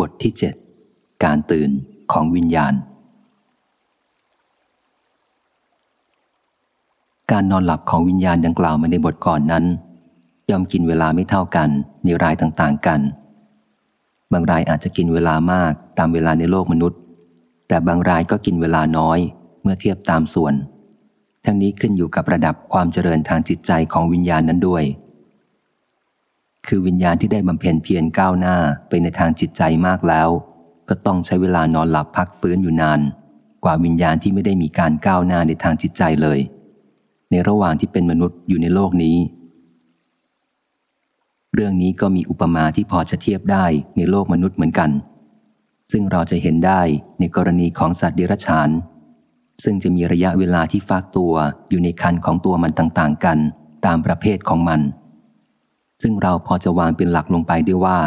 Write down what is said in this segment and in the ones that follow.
บทที่เจ็ดการตื่นของวิญญาณ การนอนหลับของวิญญาณดังกล่าวมาในบทก่อนนั้น ย่อมกินเวลาไม่เท่ากันในรายต่างๆกัน บางรายอาจจะกินเวลามากตามเวลาในโลกมนุษย์ แต่บางรายก็กินเวลาน้อยเมื่อเทียบตามส่วน ทั้งนี้ขึ้นอยู่กับระดับความเจริญทางจิตใจของวิญญาณนั้นด้วย คือวิญญาณที่ได้บำเพ็ญเพียรก้าวหน้าไปในทางจิตใจมากแล้ว ก็ต้องใช้เวลานอนหลับพักฟื้นอยู่นาน กว่าวิญญาณที่ไม่ได้มีการก้าวหน้าในทางจิตใจเลย ในระหว่างที่เป็นมนุษย์อยู่ในโลกนี้ เรื่องนี้ก็มีอุปมาที่พอจะเทียบได้ในโลกมนุษย์เหมือนกัน ซึ่งเราจะเห็นได้ในกรณีของสัตว์เดรัจฉาน ซึ่งจะมีระยะเวลาที่ฟากตัวอยู่ในคันของตัวมันต่าง ๆ กัน ตามประเภทของมัน ซึ่งเราพอจะวางเป็นหลักลงไปได้ว่า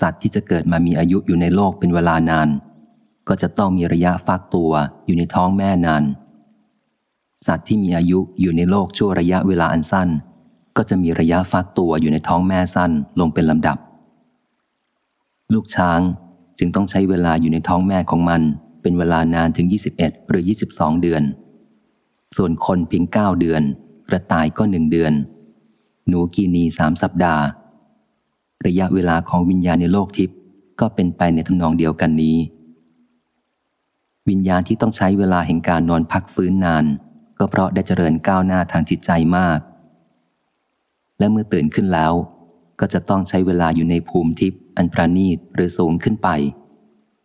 สัตว์ที่จะเกิดมามีอายุอยู่ในโลกเป็นเวลานาน ก็จะต้องมีระยะฟักตัวอยู่ในท้องแม่นาน สัตว์ที่มีอายุอยู่ในโลกชั่วระยะเวลาอันสั้น ก็จะมีระยะฟักตัวอยู่ในท้องแม่สั้นลงเป็นลำดับ ลูกช้างจึงต้องใช้เวลาอยู่ในท้องแม่ของมัน เป็นเวลานานถึง 21 หรือ 22 เดือน ส่วนคนเพียง 9 เดือน กระต่ายก็หนึ่งเดือน หนูกีนีสามสัปดาห์ ระยะเวลาของวิญญาณในโลกทิพย์ก็เป็นไปในทำนองเดียวกันนี้ วิญญาณที่ต้องใช้เวลาแห่งการนอนพักฟื้นนาน ก็เพราะได้เจริญก้าวหน้าทางจิตใจมาก และเมื่อตื่นขึ้นแล้ว ก็จะต้องใช้เวลาอยู่ในภูมิทิพย์อันประณีตหรือสูงขึ้นไป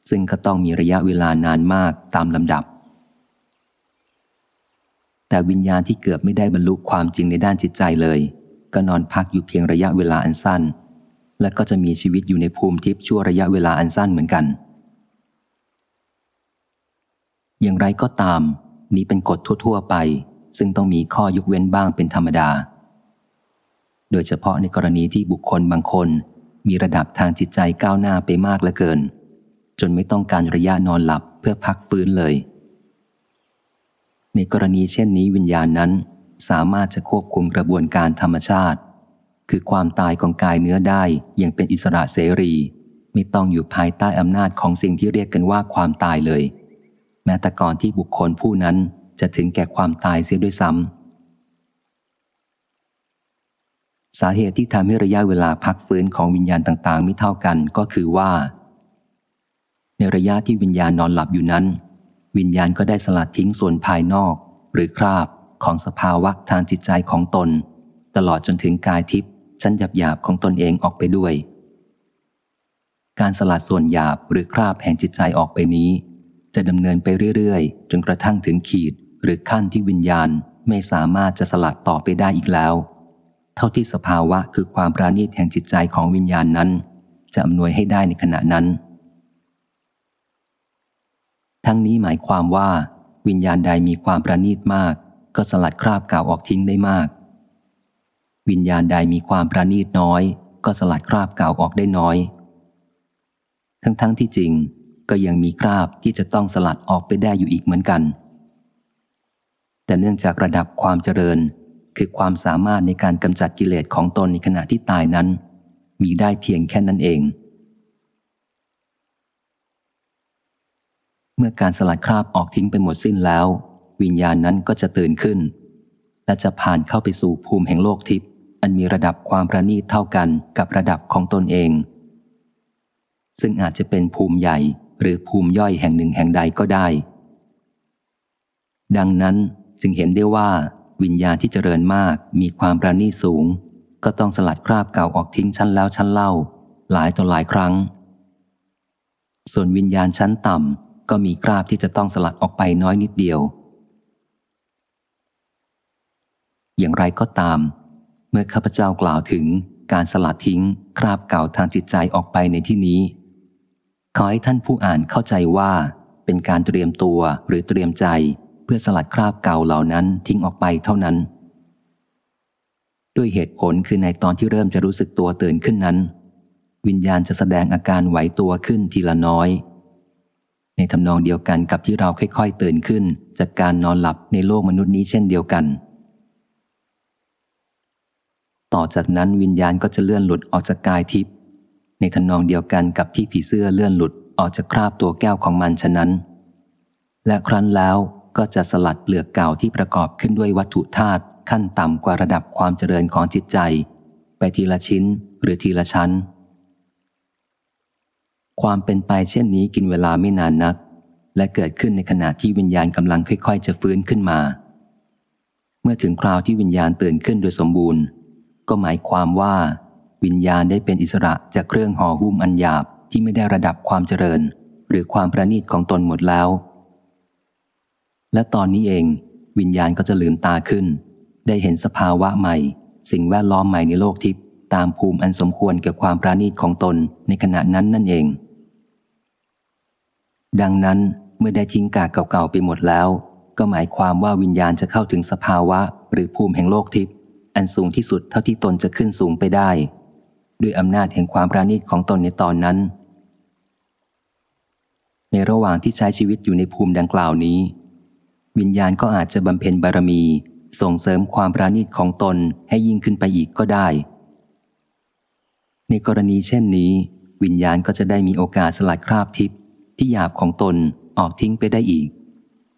ซึ่งก็ต้องมีระยะเวลานานมากตามลำดับแต่วิญญาณที่เกือบไม่ได้บรรลุความจริงในด้านจิตใจเลย ก็นอนพักอยู่เพียงระยะเวลาอันสั้น และก็จะมีชีวิตอยู่ในภูมิทิพย์ชั่วระยะเวลาอันสั้นเหมือนกัน อย่างไรก็ตาม นี้เป็นกฎทั่ว ๆ ไป ซึ่งต้องมีข้อยกเว้นบ้างเป็นธรรมดา โดยเฉพาะในกรณีที่บุคคลบางคน มีระดับทางจิตใจก้าวหน้าไปมากเหลือเกิน จนไม่ต้องการระยะนอนหลับเพื่อพักฟื้นเลย ในกรณีเช่นนี้วิญญาณนั้น สามารถจะควบคุมกระบวนการธรรมชาติ คือความตายของกายเนื้อได้อย่างเป็นอิสระเสรี ไม่ต้องอยู่ภายใต้อำนาจของสิ่งที่เรียกกันว่าความตายเลย แม้แต่ก่อนที่บุคคลผู้นั้นจะถึงแก่ความตายเสียด้วยซ้ำสาเหตุที่ทำให้ระยะเวลาพักฟื้นของวิญญาณต่างๆ ไม่เท่ากันก็คือว่า ในระยะที่วิญญาณนอนหลับอยู่นั้น วิญญาณก็ได้สลัดทิ้งส่วนภายนอกหรือคราบ ของสภาวะทางจิตใจของตน ตลอดจนถึงกายทิพย์ชั้นหยาบๆของตนเองออกไปด้วย การสลัดส่วนหยาบหรือคราบแห่งจิตใจออกไปนี้ จะดำเนินไปเรื่อยๆ จนกระทั่งถึงขีดหรือขั้นที่วิญญาณไม่สามารถจะสลัดต่อไปได้อีกแล้ว เท่าที่สภาวะคือความปราณีตแห่งจิตใจของวิญญาณนั้น จะอำนวยให้ได้ในขณะนั้น ทั้งนี้หมายความว่า วิญญาณใดมีความประณีตมาก ก็สลัดคราบเก่าออกทิ้งได้มาก วิญญาณใดมีความประณีตน้อย ก็สลัดคราบเก่าออกได้น้อย ทั้งๆทที่จริงก็ยังมีคราบที่จะต้องสลัดออกไปได้อยู่อีกเหมือนกัน แต่เนื่องจากระดับความเจริญคือความสามารถในการกำจัดกิเลสของตนในขณะที่ตายนั้น มีได้เพียงแค่นั้นเอง เมื่อการสลัดคราบออกทิ้งไปหมดสิ้นแล้ว วิญญาณนั้นก็จะตื่นขึ้น และจะผ่านเข้าไปสู่ภูมิแห่งโลกทิพย์อันมีระดับความประณีตเท่ากันกับระดับของตนเอง ซึ่งอาจจะเป็นภูมิใหญ่หรือภูมิย่อยแห่งหนึ่งแห่งใดก็ได้ ดังนั้นจึงเห็นได้ว่า วิญญาณที่เจริญมากมีความประณีตสูง ก็ต้องสลัดคราบเก่าออกทิ้งชั้นแล้วชั้นเล่า หลายต่อหลายครั้ง ส่วนวิญญาณชั้นต่ำก็มีคราบที่จะต้องสลัดออกไปน้อยนิดเดียว อย่างไรก็ตาม เมื่อข้าพเจ้ากล่าวถึงการสลัดทิ้งคราบเก่าทางจิตใจออกไปในที่นี้ ขอให้ท่านผู้อ่านเข้าใจว่า เป็นการเตรียมตัวหรือเตรียมใจเพื่อสลัดคราบเก่าเหล่านั้นทิ้งออกไปเท่านั้น ด้วยเหตุผลคือในตอนที่เริ่มจะรู้สึกตัวตื่นขึ้นนั้น วิญญาณจะแสดงอาการไหวตัวขึ้นทีละน้อย ในทำนองเดียวกันกับที่เราค่อยๆ ตื่นขึ้น จากการนอนหลับในโลกมนุษย์นี้เช่นเดียวกัน ต่อจากนั้นวิญญาณก็จะเลื่อนหลุดออกจากกายทิพย์ในในทนองเดียวกันกับที่ผีเสื้อเลื่อนหลุดออกจากคราบตัวแก้วของมันฉะนั้น และครั้นแล้วก็จะสลัดเปลือกเก่าที่ประกอบขึ้นด้วยวัตถุธาตุขั้นต่ำกว่าระดับความเจริญของจิตใจ ไปทีละชิ้นหรือทีละชั้น ความเป็นไปเช่นนี้กินเวลาไม่นานนัก และเกิดขึ้นในขณะที่วิญญาณกำลังค่อย ๆ จะฟื้นขึ้นมา เมื่อถึงคราวที่วิญญาณตื่นขึ้นโดยสมบูรณ์ ก็หมายความว่า วิญญาณได้เป็นอิสระจากเครื่องห่อหุ้มอันหยาบที่ไม่ได้ระดับความเจริญ หรือความประณีตของตนหมดแล้ว และตอนนี้เอง วิญญาณก็จะลืมตาขึ้น ได้เห็นสภาวะใหม่ สิ่งแวดล้อมใหม่ในโลกทิพย์ตามภูมิอันสมควรแก่ความประณีตของตนในขณะนั้นนั่นเอง ดังนั้นเมื่อได้ทิ้งกากเก่าๆไปหมดแล้ว ก็หมายความว่าวิญญาณจะเข้าถึงสภาวะ หรือภูมิแห่งโลกทิพย์ อันสูงที่สุดเท่าที่ตนจะขึ้นสูงไปได้ ด้วยอำนาจแห่งความประณีตของตนในตอนนั้น ในระหว่างที่ใช้ชีวิตอยู่ในภูมิดังกล่าวนี้ วิญญาณก็อาจจะบำเพ็ญบารมี ส่งเสริมความประณีตของตนให้ยิ่งขึ้นไปอีกก็ได้ ในกรณีเช่นนี้ วิญญาณก็จะได้มีโอกาสสลัดคราบทิพย์ที่หยาบของตนออกทิ้งไปได้อีก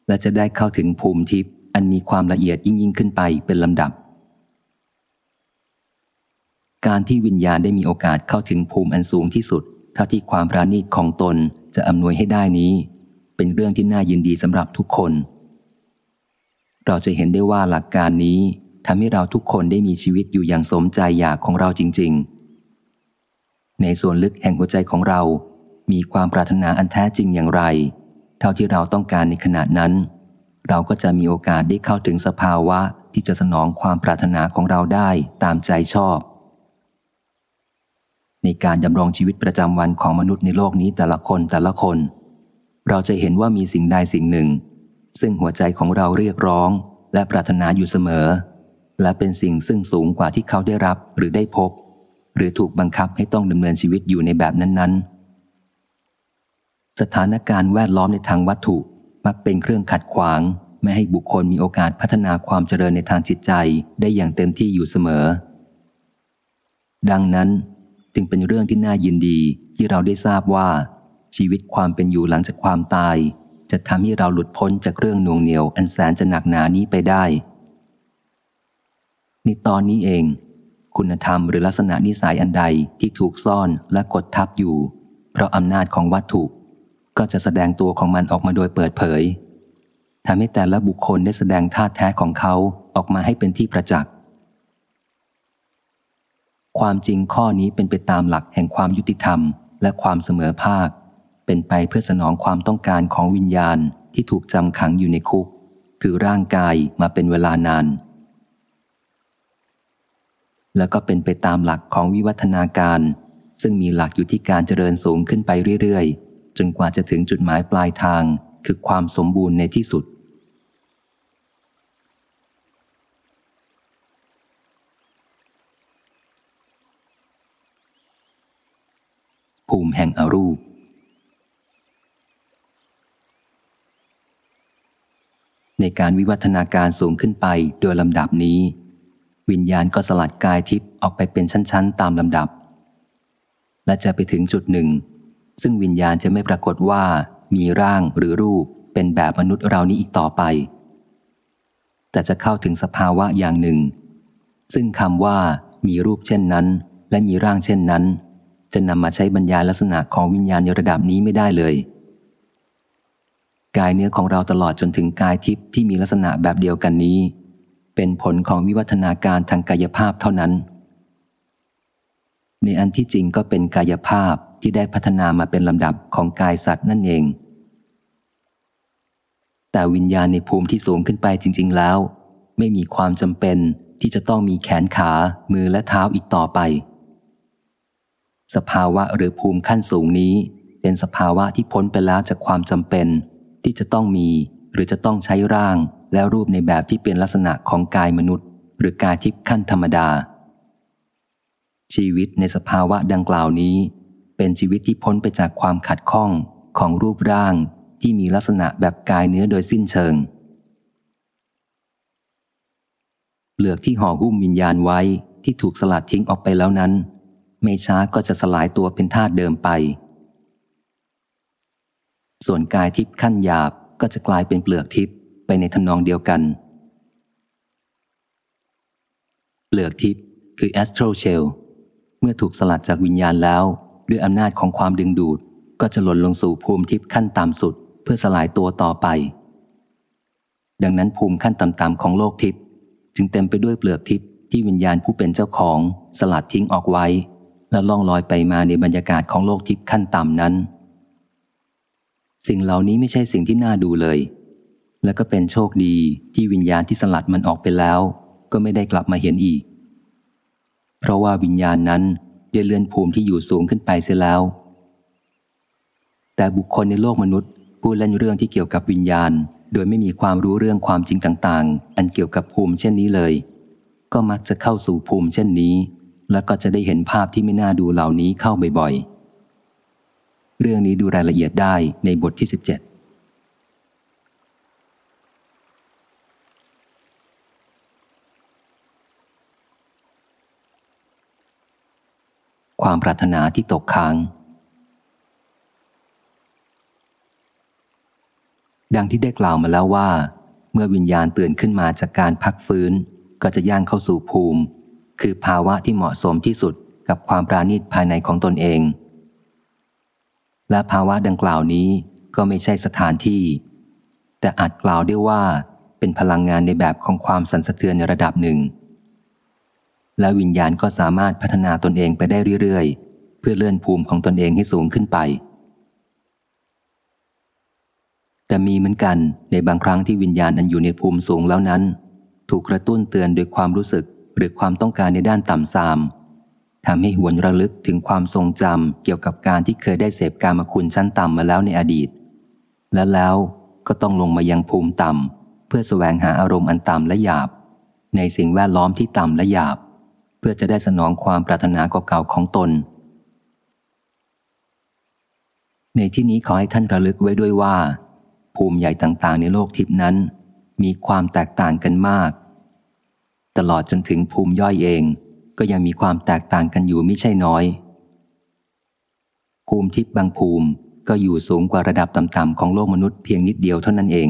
และจะได้เข้าถึงภูมิทิพย์อันมีความละเอียดยิ่งยิ่งขึ้นไปเป็นลำดับ การที่วิญญาณได้มีโอกาสเข้าถึงภูมิอันสูงที่สุดเท่าที่ความปราณีตของตนจะอำนวยให้ได้นี้ เป็นเรื่องที่น่ายินดีสำหรับทุกคน เราจะเห็นได้ว่าหลักการนี้ทำให้เราทุกคนได้มีชีวิตอยู่อย่างสมใจอยากของเราจริง ๆ ในส่วนลึกแห่งหัวใจของเรา มีความปรารถนาอันแท้จริงอย่างไร เท่าที่เราต้องการในขณะนั้น เราก็จะมีโอกาสได้เข้าถึงสภาวะที่จะสนองความปรารถนาของเราได้ตามใจชอบ ในการดำรงชีวิตประจำวันของมนุษย์ในโลกนี้แต่ละคนแต่ละคน เราจะเห็นว่ามีสิ่งใดสิ่งหนึ่ง ซึ่งหัวใจของเราเรียกร้อง และปรารถนาอยู่เสมอ และเป็นสิ่งซึ่งสูงกว่าที่เขาได้รับหรือได้พบ หรือถูกบังคับให้ต้องดำเนินชีวิตอยู่ในแบบนั้นๆ สถานการณ์แวดล้อมในทางวัตถุมักเป็นเครื่องขัดขวางไม่ให้บุคคลมีโอกาสพัฒนาความเจริญในทางจิตใจได้อย่างเต็มที่อยู่เสมอ ดังนั้น จึงเป็นเรื่องที่น่ายินดีที่เราได้ทราบว่า ชีวิตความเป็นอยู่หลังจากความตาย จะทำให้เราหลุดพ้นจากเรื่องหน่วงเหนียวอันแสนจะหนักหนานี้ไปได้ในตอนนี้เอง คุณธรรมหรือลักษณะนิสัยอันใดที่ถูกซ่อนและกดทับอยู่ เพราะอำนาจของวัตถุ ก็จะแสดงตัวของมันออกมาโดยเปิดเผยทำให้แต่ละบุคคลได้แสดงท่าแท้ของเขาออกมาให้เป็นที่ประจักษ์ ความจริงข้อนี้เป็นไปตามหลักแห่งความยุติธรรม และความเสมอภาค เป็นไปเพื่อสนองความต้องการของวิญญาณที่ถูกจำขังอยู่ในคุก คือร่างกายมาเป็นเวลานาน แล้วก็เป็นไปตามหลักของวิวัฒนาการ ซึ่งมีหลักอยู่ที่การเจริญสูงขึ้นไปเรื่อยๆ จนกว่าจะถึงจุดหมายปลายทาง คือความสมบูรณ์ในที่สุด ภูมิแห่งอรูป ในการวิวัฒนาการสูงขึ้นไปโดยลำดับนี้ วิญญาณก็สลัดกายทิพย์ออกไปเป็นชั้น ๆ ตามลำดับ และจะไปถึงจุดหนึ่ง ซึ่งวิญญาณจะไม่ปรากฏว่ามีร่างหรือรูปเป็นแบบมนุษย์เรานี้อีกต่อไป แต่จะเข้าถึงสภาวะอย่างหนึ่ง ซึ่งคำว่ามีรูปเช่นนั้น และมีร่างเช่นนั้น จะนำมาใช้บรรยายลักษณะของวิญญาณในระดับนี้ไม่ได้เลย กายเนื้อของเราตลอดจนถึงกายทิพย์ที่มีลักษณะแบบเดียวกันนี้ เป็นผลของวิวัฒนาการทางกายภาพเท่านั้น ในอันที่จริงก็เป็นกายภาพที่ได้พัฒนามาเป็นลำดับของกายสัตว์นั่นเอง แต่วิญญาณในภูมิที่สูงขึ้นไปจริง ๆ แล้ว ไม่มีความจำเป็นที่จะต้องมีแขนขา มือและเท้าอีกต่อไป สภาวะหรือภูมิขั้นสูงนี้ เป็นสภาวะที่พ้นไปแล้วจากความจำเป็น ที่จะต้องมี หรือจะต้องใช้ร่างและรูปในแบบที่เป็นลักษณะของกายมนุษย์ หรือกายทิพย์ขั้นธรรมดา ชีวิตในสภาวะดังกล่าวนี้ เป็นชีวิตที่พ้นไปจากความขัดข้องของรูปร่างที่มีลักษณะแบบกายเนื้อโดยสิ้นเชิงเปลือกที่ห่อหุ้มวิญญาณไว้ที่ถูกสลัดทิ้งออกไปแล้วนั้น ไม่ช้าก็จะสลายตัวเป็นธาตุเดิมไป ส่วนกายทิพย์ขั้นหยาบก็จะกลายเป็นเปลือกทิพย์ไปในทำนองเดียวกัน เปลือกทิพย์คือ astral shell เมื่อถูกสลัดจากวิญญาณแล้ว ด้วยอำนาจของความดึงดูด ก็จะหล่นลงสู่ภูมิทิพย์ขั้นต่ำสุด เพื่อสลายตัวต่อไป ดังนั้นภูมิขั้นต่ำๆของโลกทิพย์จึงเต็มไปด้วยเปลือกทิพย์ที่วิญญาณผู้เป็นเจ้าของสลัดทิ้งออกไว้ แล้วล่องลอยไปมาในบรรยากาศของโลกทิพย์ขั้นต่ำนั้น สิ่งเหล่านี้ไม่ใช่สิ่งที่น่าดูเลย และก็เป็นโชคดีที่วิญญาณที่สลัดมันออกไปแล้ว ก็ไม่ได้กลับมาเห็นอีก เพราะว่าวิญญาณนั้นได้เลื่อนภูมิที่อยู่สูงขึ้นไปเสียแล้ว แต่บุคคลในโลกมนุษย์ผู้เล่นเรื่องที่เกี่ยวกับวิญญาณ โดยไม่มีความรู้เรื่องความจริงต่าง ๆ อันเกี่ยวกับภูมิเช่นนี้เลย ก็มักจะเข้าสู่ภูมิเช่นนี้ แล้วก็จะได้เห็นภาพที่ไม่น่าดูเหล่านี้เข้าบ่อยๆ เรื่องนี้ดูรายละเอียดได้ในบทที่ 17ความปรารถนาที่ตกค้าง ดังที่ได้กล่าวมาแล้วว่า เมื่อวิญญาณตื่นขึ้นมาจากการพักฟื้น ก็จะย่างเข้าสู่ภูมิ คือภาวะที่เหมาะสมที่สุดกับความปราณีตภายในของตนเอง และภาวะดังกล่าวนี้ก็ไม่ใช่สถานที่ แต่อาจกล่าวได้ว่าเป็นพลังงานในแบบของความสันสะเทือนในระดับหนึ่ง และวิญญาณก็สามารถพัฒนาตนเองไปได้เรื่อยๆ เพื่อเลื่อนภูมิของตนเองให้สูงขึ้นไป แต่มีเหมือนกันในบางครั้งที่วิญญาณอันอยู่ในภูมิสูงแล้วนั้น ถูกกระตุ้นเตือนโดยความรู้สึก หรือความต้องการในด้านต่ำทรามทำให้หวนระลึกถึงความทรงจำเกี่ยวกับการที่เคยได้เสพการมคุณชั้นต่ำมาแล้วในอดีต และแล้วก็ต้องลงมายังภูมิต่ำเพื่อสแสวงหาอารมณ์อันต่ำและหยาบ ในสิ่งแวดล้อมที่ต่ำและหยาบ เพื่อจะได้สนองความปรารถนาเก่าๆของตน ในที่นี้ขอให้ท่านระลึกไว้ด้วยว่า ภูมิใหญ่ต่างๆ ในโลกทิพนั้น มีความแตกต่างกันมาก ตลอดจนถึงภูมิย่อยเอง ก็ยังมีความแตกต่างกันอยู่ไม่ใช่น้อย ภูมิทิพย์บางภูมิก็อยู่สูงกว่าระดับต่ำๆของโลกมนุษย์เพียงนิดเดียวเท่านั้นเอง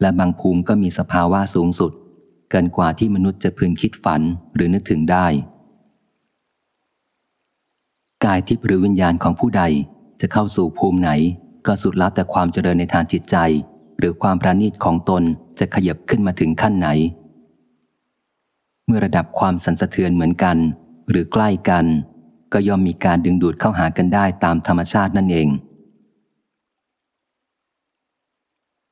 และบางภูมิก็มีสภาวะสูงสุด เกินกว่าที่มนุษย์จะพึงคิดฝันหรือนึกถึงได้ กายทิพย์หรือวิญญาณของผู้ใดจะเข้าสู่ภูมิไหน ก็สุดแล้วแต่ความเจริญในทางจิตใจ หรือความประณีตของตนจะขยับขึ้นมาถึงขั้นไหน มื่อระดับความสันสะเทือนเหมือนกัน หรือใกล้กัน ก็ย่อมมีการดึงดูดเข้าหากันได้ตามธรรมชาตินั่นเอง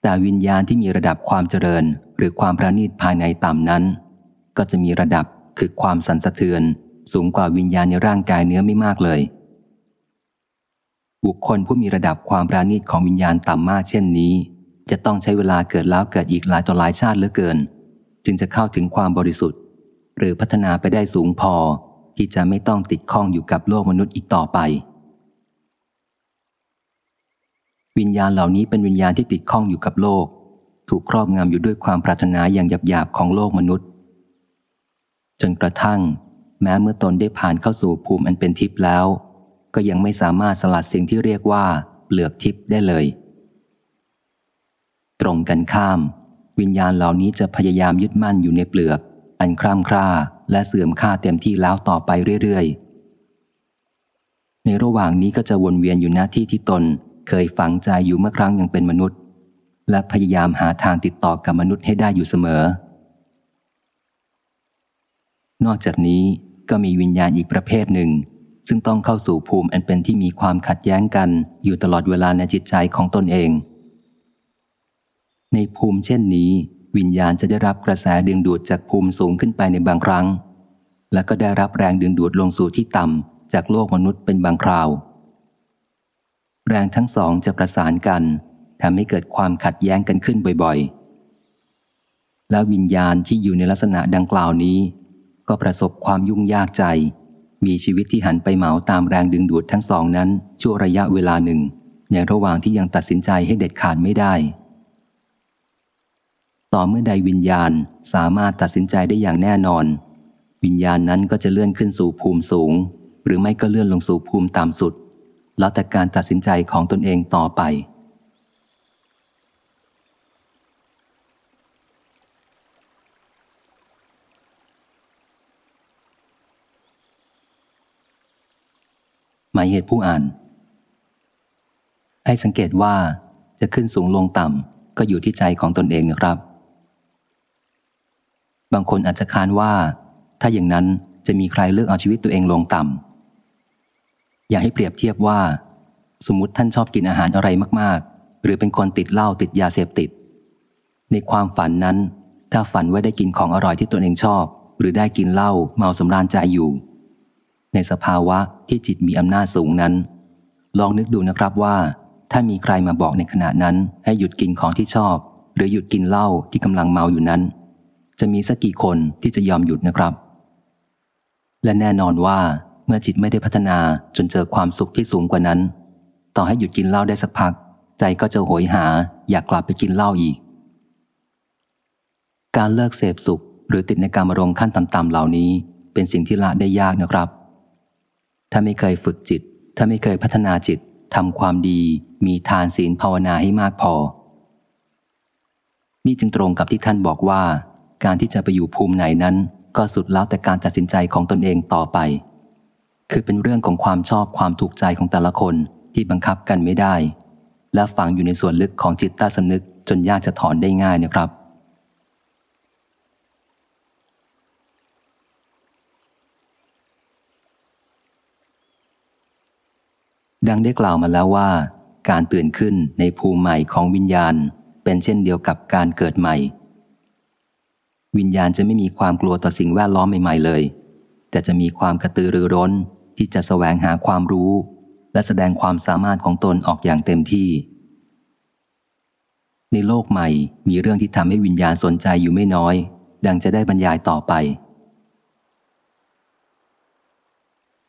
แต่วิญญาณที่มีระดับความเจริญ หรือความประณีตภายในต่ำนั้น ก็จะมีระดับคือความสันสะเทือน สูงกว่าวิญญาณในร่างกายเนื้อไม่มากเลย บุคคลผู้มีระดับความประณีตของวิญญาณต่ำมากเช่นนี้ จะต้องใช้เวลาเกิดแล้วเกิดอีกหลายต่อหลายชาติเหลือเกิน จึงจะเข้าถึงความบริสุทธิ์ หรือพัฒนาไปได้สูงพอ ที่จะไม่ต้องติดข้องอยู่กับโลกมนุษย์อีกต่อไป วิญญาณเหล่านี้เป็นวิญญาณที่ติดข้องอยู่กับโลก ถูกครอบงำอยู่ด้วยความปรารถนาอย่างหยาบๆของโลกมนุษย์ จนกระทั่ง แม้เมื่อตนได้ผ่านเข้าสู่ภูมิอันเป็นทิพย์แล้ว ก็ยังไม่สามารถสลัดสิ่งที่เรียกว่าเปลือกทิพย์ได้เลย ตรงกันข้าม วิญญาณเหล่านี้จะพยายามยึดมั่นอยู่ในเปลือก อันคร่ำคร่าและเสื่อมค่าเต็มที่แล้วต่อไปเรื่อยๆ ในระหว่างนี้ก็จะวนเวียนอยู่หน้าที่ที่ตน เคยฝังใจอยู่เมื่อครั้งยังเป็นมนุษย์ และพยายามหาทางติดต่อกับมนุษย์ให้ได้อยู่เสมอ นอกจากนี้ก็มีวิญญาณอีกประเภทหนึ่ง ซึ่งต้องเข้าสู่ภูมิอันเป็นที่มีความขัดแย้งกันอยู่ตลอดเวลาในจิตใจของตนเอง ในภูมิเช่นนี้ วิญญาณจะได้รับกระแสดึงดูดจากภูมิสูงขึ้นไปในบางครั้ง และก็ได้รับแรงดึงดูดลงสู่ที่ต่ำจากโลกมนุษย์เป็นบางคราว แรงทั้งสองจะประสานกันทำให้เกิดความขัดแย้งกันขึ้นบ่อยๆ และวิญญาณที่อยู่ในลักษณะดังกล่าวนี้ ก็ประสบความยุ่งยากใจ มีชีวิตที่หันไปเหมาตามแรงดึงดูดทั้งสองนั้นชั่วระยะเวลาหนึ่ง ในระหว่างที่ยังตัดสินใจให้เด็ดขาดไม่ได้ ต่อเมื่อใดวิญญาณสามารถตัดสินใจได้อย่างแน่นอน วิญญาณนั้นก็จะเลื่อนขึ้นสู่ภูมิสูง หรือไม่ก็เลื่อนลงสู่ภูมิต่ำสุด แล้วแต่การตัดสินใจของตนเองต่อไป หมายเหตุผู้อ่าน ให้สังเกตว่าจะขึ้นสูงลงต่ำก็อยู่ที่ใจของตนเองนะครับ บางคนอาจจะค้านว่า ถ้าอย่างนั้นจะมีใครเลือกเอาชีวิตตัวเองลงต่ำ อยากให้เปรียบเทียบว่า สมมติท่านชอบกินอาหารอะไรมากๆ หรือเป็นคนติดเหล้าติดยาเสพติด ในความฝันนั้น ถ้าฝันว่าได้กินของอร่อยที่ตนเองชอบ หรือได้กินเหล้าเมาสำราญใจอยู่ ในสภาวะที่จิตมีอำนาจสูงนั้น ลองนึกดูนะครับว่า ถ้ามีใครมาบอกในขณะนั้นให้หยุดกินของที่ชอบ หรือหยุดกินเหล้าที่กำลังเมาอยู่นั้น จะมีสักกี่คนที่จะยอมหยุดนะครับ และแน่นอนว่าเมื่อจิตไม่ได้พัฒนาจนเจอความสุขที่สูงกว่านั้น ต่อให้หยุดกินเหล้าได้สักพัก ใจก็จะโหยหาอยากกลับไปกินเหล้าอีก การเลิกเสพสุขหรือติดในการมารมณ์ขั้นต่ำๆเหล่านี้ เป็นสิ่งที่ละได้ยากนะครับ ถ้าไม่เคยฝึกจิต ถ้าไม่เคยพัฒนาจิตทำความดี มีทานศีลภาวนาให้มากพอ นี่จึงตรงกับที่ท่านบอกว่า การที่จะไปอยู่ภูมิไหนนั้น ก็สุดแล้วแต่การตัดสินใจของตนเองต่อไป คือเป็นเรื่องของความชอบความถูกใจของแต่ละคนที่บังคับกันไม่ได้ และฝังอยู่ในส่วนลึกของจิตใต้สำนึกจนยากจะถอนได้ง่ายนะครับ ดังได้กล่าวมาแล้วว่า การตื่นขึ้นในภูมิใหม่ของวิญญาณ เป็นเช่นเดียวกับการเกิดใหม่ วิญญาณจะไม่มีความกลัวต่อสิ่งแวดล้อมใหม่ ๆ เลย แต่จะมีความกระตือรือร้นที่จะแสวงหาความรู้ และแสดงความสามารถของตนออกอย่างเต็มที่ ในโลกใหม่มีเรื่องที่ทำให้วิญญาณสนใจอยู่ไม่น้อย ดังจะได้บรรยายต่อไป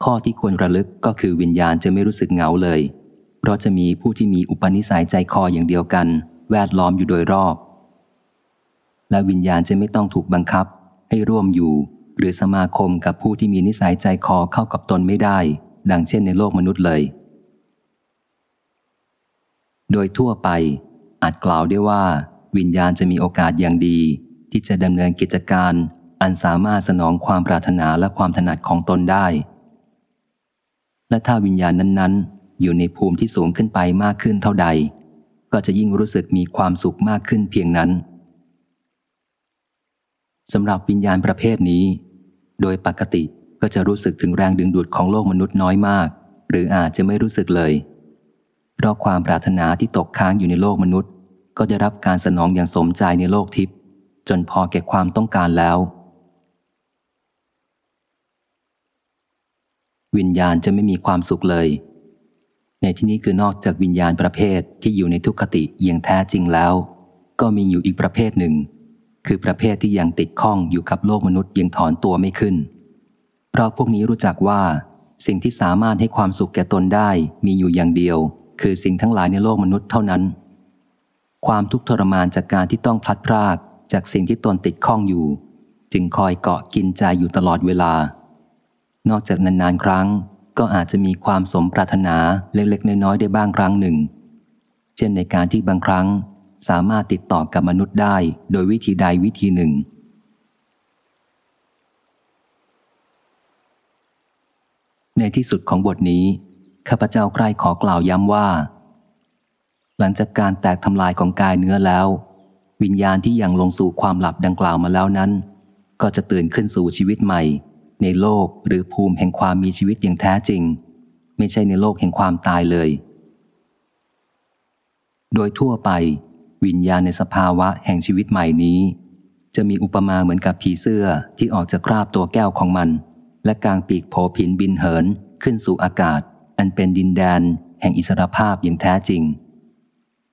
ข้อที่ควรระลึกก็คือวิญญาณจะไม่รู้สึกเหงาเลย เพราะจะมีผู้ที่มีอุปนิสัยใจคออย่างเดียวกัน แวดล้อมอยู่โดยรอบ และวิญญาณจะไม่ต้องถูกบังคับ ให้ร่วมอยู่ หรือสมาคมกับผู้ที่มีนิสัยใจคอเข้ากับตนไม่ได้ ดังเช่นในโลกมนุษย์เลย โดยทั่วไป อาจกล่าวได้ว่า วิญญาณจะมีโอกาสอย่างดี ที่จะดำเนินกิจการ อันสามารถสนองความปรารถนาและความถนัดของตนได้ และถ้าวิญญาณนั้นๆ อยู่ในภูมิที่สูงขึ้นไปมากขึ้นเท่าใด ก็จะยิ่งรู้สึกมีความสุขมากขึ้นเพียงนั้น สำหรับวิญญาณประเภทนี้ โดยปกติก็จะรู้สึกถึงแรงดึงดูดของโลกมนุษย์น้อยมาก หรืออาจจะไม่รู้สึกเลย เพราะความปรารถนาที่ตกค้างอยู่ในโลกมนุษย์ ก็จะรับการสนองอย่างสมใจในโลกทิพย์จนพอแก่ความต้องการแล้ว วิญญาณจะไม่มีความสุขเลย ในที่นี้คือนอกจากวิญญาณประเภทที่อยู่ในทุกขติอย่างแท้จริงแล้ว ก็มีอยู่อีกประเภทหนึ่ง คือประเภทที่ยังติดข้องอยู่กับโลกมนุษย์ยังถอนตัวไม่ขึ้น เพราะพวกนี้รู้จักว่าสิ่งที่สามารถให้ความสุขแก่ตนได้มีอยู่อย่างเดียว คือสิ่งทั้งหลายในโลกมนุษย์เท่านั้น ความทุกข์ทรมานจากการที่ต้องพลัดพรากจากสิ่งที่ตนติดข้องอยู่ จึงคอยเกาะกินใจอยู่ตลอดเวลา นอกจากนานๆครั้งก็อาจจะมีความสมปรารถนาเล็กๆน้อยๆได้บ้างครั้งหนึ่งเช่นในการที่บางครั้ง สามารถติดต่อกับมนุษย์ได้โดยวิธีใดวิธีหนึ่ง ในที่สุดของบทนี้ ข้าพเจ้าใคร่ขอกล่าวย้ำว่า หลังจากการแตกทำลายของกายเนื้อแล้ว วิญญาณที่ยังลงสู่ความหลับดังกล่าวมาแล้วนั้น ก็จะตื่นขึ้นสู่ชีวิตใหม่ ในโลกหรือภูมิแห่งความมีชีวิตอย่างแท้จริง ไม่ใช่ในโลกแห่งความตายเลยโดยทั่วไป วิญญาณในสภาวะแห่งชีวิตใหม่นี้ จะมีอุปมาเหมือนกับผีเสื้อที่ออกจากคราบตัวแก้วของมัน และกางปีกโผผินบินเหินขึ้นสู่อากาศ อันเป็นดินแดน แห่งอิสรภาพอย่างแท้จริง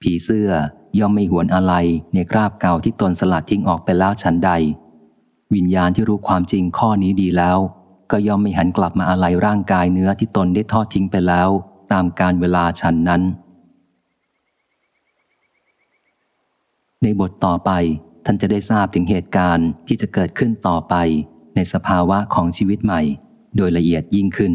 ผีเสื้อย่อมไม่หวนอะไรในคราบเก่าที่ตนสลัดทิ้งออกไปแล้วฉันใด วิญญาณที่รู้ความจริงข้อนี้ดีแล้ว ก็ย่อมไม่หันกลับมาอะไรร่างกายเนื้อที่ตนได้ทอดทิ้งไปแล้ว ตามการเวลาฉันนั้น ในบทต่อไปท่านจะได้ทราบถึงเหตุการณ์ที่จะเกิดขึ้นต่อไป ในสภาวะของชีวิตใหม่ โดยละเอียดยิ่งขึ้น